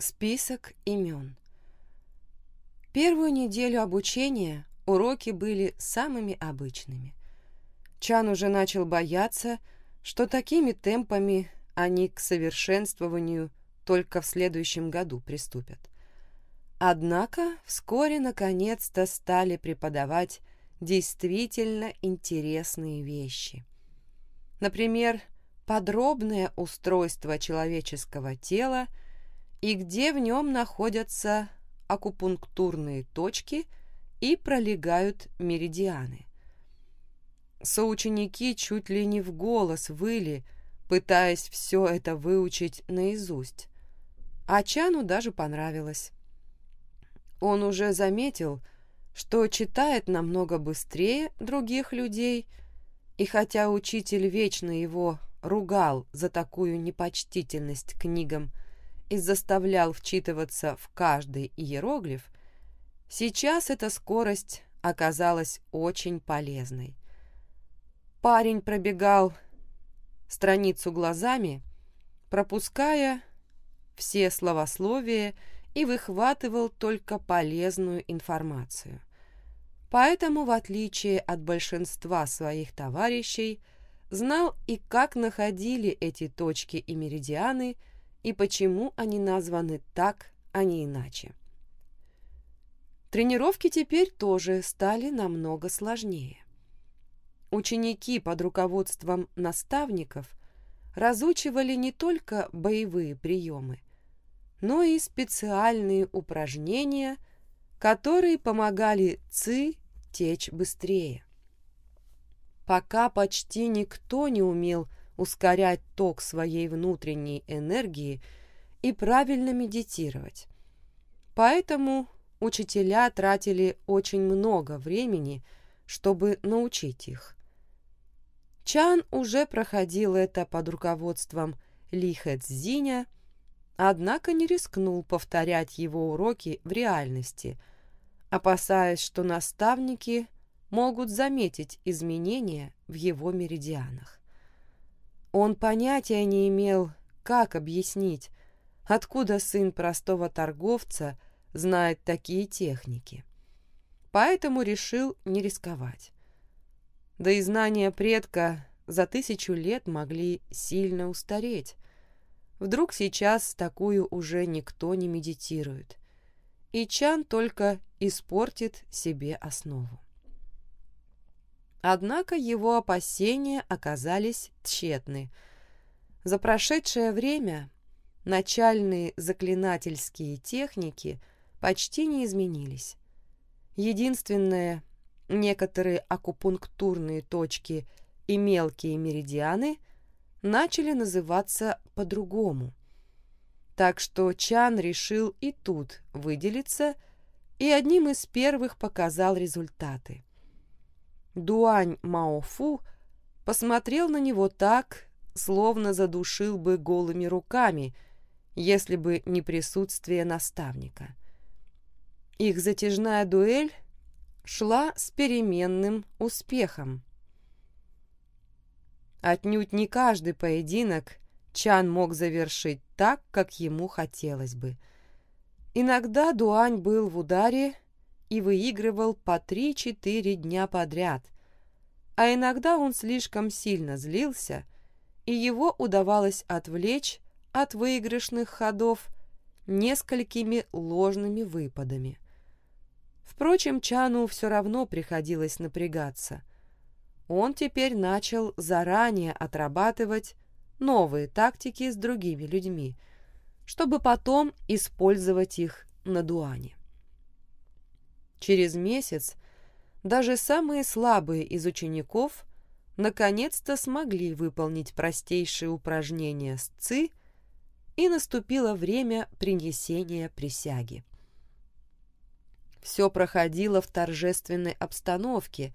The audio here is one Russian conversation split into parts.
Список имен. Первую неделю обучения уроки были самыми обычными. Чан уже начал бояться, что такими темпами они к совершенствованию только в следующем году приступят. Однако вскоре наконец-то стали преподавать действительно интересные вещи. Например, подробное устройство человеческого тела и где в нем находятся акупунктурные точки и пролегают меридианы. Соученики чуть ли не в голос выли, пытаясь все это выучить наизусть. А Чану даже понравилось. Он уже заметил, что читает намного быстрее других людей, и хотя учитель вечно его ругал за такую непочтительность книгам и заставлял вчитываться в каждый иероглиф, сейчас эта скорость оказалась очень полезной. Парень пробегал страницу глазами, пропуская все словословия и выхватывал только полезную информацию. Поэтому, в отличие от большинства своих товарищей, знал и как находили эти точки и меридианы, и почему они названы так, а не иначе. Тренировки теперь тоже стали намного сложнее. Ученики под руководством наставников разучивали не только боевые приемы, но и специальные упражнения, которые помогали ЦИ течь быстрее. Пока почти никто не умел ускорять ток своей внутренней энергии и правильно медитировать. Поэтому учителя тратили очень много времени, чтобы научить их. Чан уже проходил это под руководством Ли Хэцзиня, однако не рискнул повторять его уроки в реальности, опасаясь, что наставники могут заметить изменения в его меридианах. Он понятия не имел, как объяснить, откуда сын простого торговца знает такие техники. Поэтому решил не рисковать. Да и знания предка за тысячу лет могли сильно устареть. Вдруг сейчас такую уже никто не медитирует. И Чан только испортит себе основу. Однако его опасения оказались тщетны. За прошедшее время начальные заклинательские техники почти не изменились. Единственное, Некоторые акупунктурные точки и мелкие меридианы начали называться по-другому. Так что Чан решил и тут выделиться и одним из первых показал результаты. Дуань Маофу посмотрел на него так, словно задушил бы голыми руками, если бы не присутствие наставника. Их затяжная дуэль шла с переменным успехом. Отнюдь не каждый поединок Чан мог завершить так, как ему хотелось бы. Иногда Дуань был в ударе и выигрывал по три-четыре дня подряд, а иногда он слишком сильно злился, и его удавалось отвлечь от выигрышных ходов несколькими ложными выпадами. Впрочем, Чану все равно приходилось напрягаться. Он теперь начал заранее отрабатывать новые тактики с другими людьми, чтобы потом использовать их на дуане. Через месяц даже самые слабые из учеников наконец-то смогли выполнить простейшие упражнения с ЦИ, и наступило время принесения присяги. Все проходило в торжественной обстановке,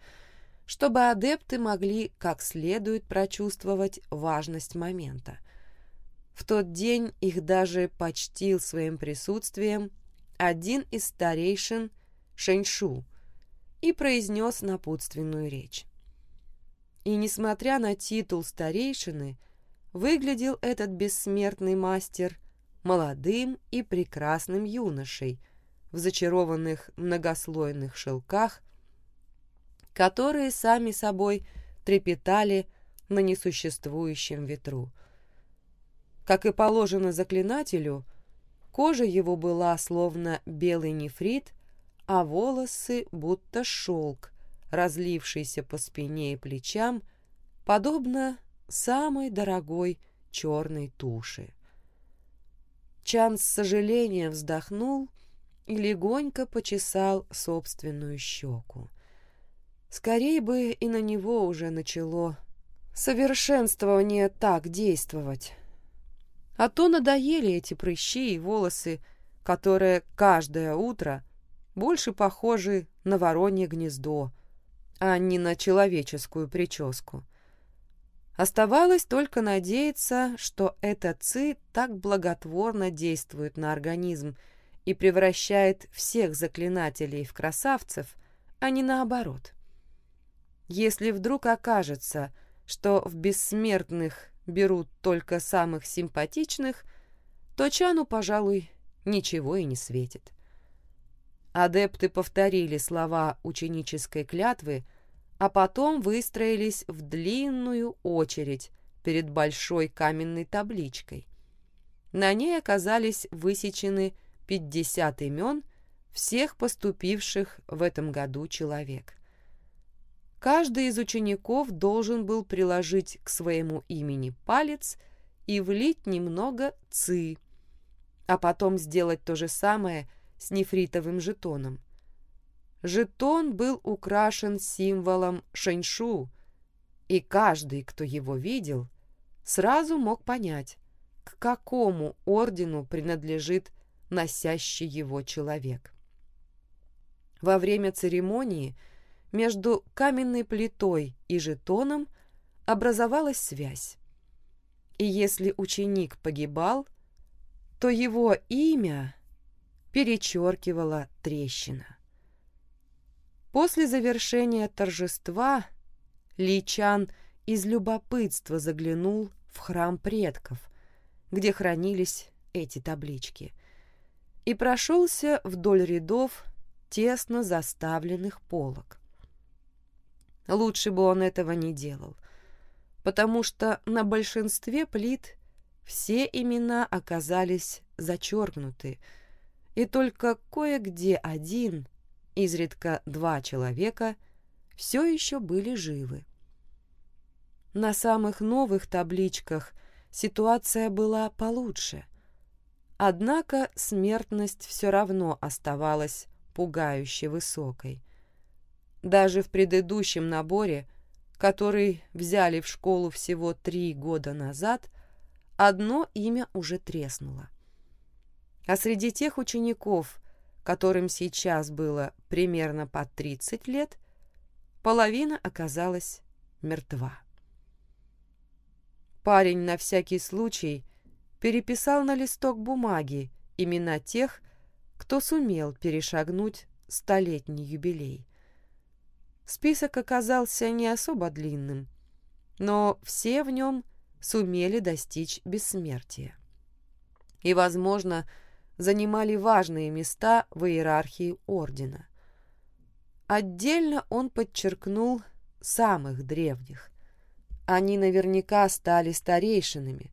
чтобы адепты могли как следует прочувствовать важность момента. В тот день их даже почтил своим присутствием один из старейшин Шэньшу и произнес напутственную речь. И, несмотря на титул старейшины, выглядел этот бессмертный мастер молодым и прекрасным юношей в зачарованных многослойных шелках, которые сами собой трепетали на несуществующем ветру. Как и положено заклинателю, кожа его была словно белый нефрит, а волосы будто шелк, разлившийся по спине и плечам, подобно самой дорогой черной туши. Чан с сожалением вздохнул и легонько почесал собственную щеку. Скорее бы и на него уже начало совершенствование так действовать. А то надоели эти прыщи и волосы, которые каждое утро больше похожи на воронье гнездо, а не на человеческую прическу. Оставалось только надеяться, что эта ци так благотворно действует на организм и превращает всех заклинателей в красавцев, а не наоборот. Если вдруг окажется, что в бессмертных берут только самых симпатичных, то Чану, пожалуй, ничего и не светит. Адепты повторили слова ученической клятвы, а потом выстроились в длинную очередь перед большой каменной табличкой. На ней оказались высечены 50 имен всех поступивших в этом году человек. Каждый из учеников должен был приложить к своему имени палец и влить немного ци, а потом сделать то же самое с нефритовым жетоном. Жетон был украшен символом шэньшу, и каждый, кто его видел, сразу мог понять, к какому ордену принадлежит носящий его человек. Во время церемонии – между каменной плитой и жетоном образовалась связь. И если ученик погибал, то его имя перечеркивала трещина. После завершения торжества Личан из любопытства заглянул в храм предков, где хранились эти таблички, и прошелся вдоль рядов тесно заставленных полок. Лучше бы он этого не делал, потому что на большинстве плит все имена оказались зачеркнуты, и только кое-где один, изредка два человека, все еще были живы. На самых новых табличках ситуация была получше, однако смертность все равно оставалась пугающе высокой – даже в предыдущем наборе, который взяли в школу всего три года назад, одно имя уже треснуло. А среди тех учеников, которым сейчас было примерно по 30 лет, половина оказалась мертва. Парень на всякий случай переписал на листок бумаги имена тех, кто сумел перешагнуть столетний юбилей. Список оказался не особо длинным, но все в нем сумели достичь бессмертия. И, возможно, занимали важные места в иерархии ордена. Отдельно он подчеркнул самых древних. Они наверняка стали старейшинами.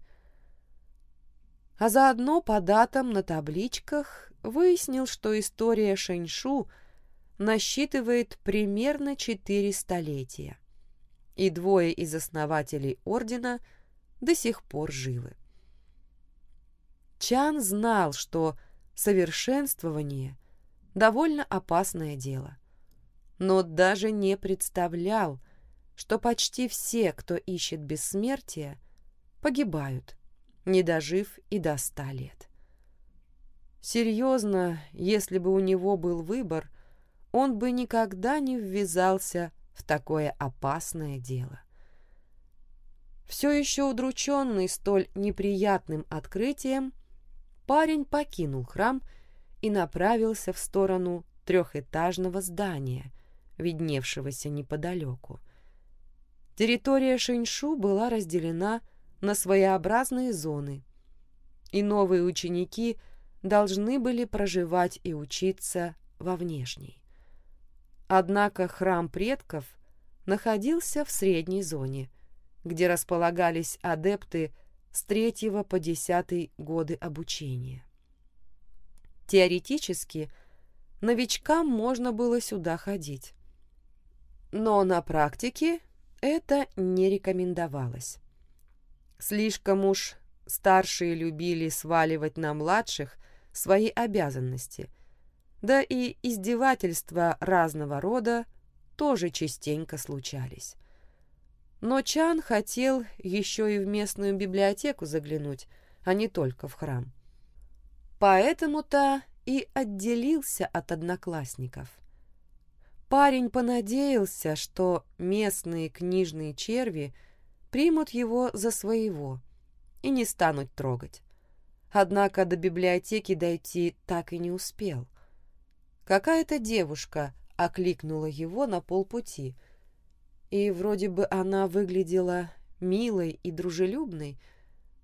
А заодно по датам на табличках выяснил, что история Шэньшу – насчитывает примерно четыре столетия, и двое из основателей ордена до сих пор живы. Чан знал, что совершенствование – довольно опасное дело, но даже не представлял, что почти все, кто ищет бессмертия, погибают, не дожив и до ста лет. Серьезно, если бы у него был выбор – он бы никогда не ввязался в такое опасное дело. Все еще удрученный столь неприятным открытием, парень покинул храм и направился в сторону трехэтажного здания, видневшегося неподалеку. Территория Шиньшу была разделена на своеобразные зоны, и новые ученики должны были проживать и учиться во внешней. Однако храм предков находился в средней зоне, где располагались адепты с третьего по десятый годы обучения. Теоретически, новичкам можно было сюда ходить. Но на практике это не рекомендовалось. Слишком уж старшие любили сваливать на младших свои обязанности, да и издевательства разного рода тоже частенько случались. Но Чан хотел еще и в местную библиотеку заглянуть, а не только в храм. Поэтому-то и отделился от одноклассников. Парень понадеялся, что местные книжные черви примут его за своего и не станут трогать. Однако до библиотеки дойти так и не успел. Какая-то девушка окликнула его на полпути, и вроде бы она выглядела милой и дружелюбной,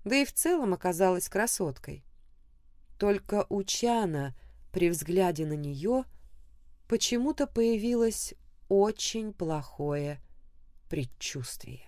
да и в целом оказалась красоткой. Только у Чана при взгляде на нее – почему-то появилось очень плохое предчувствие.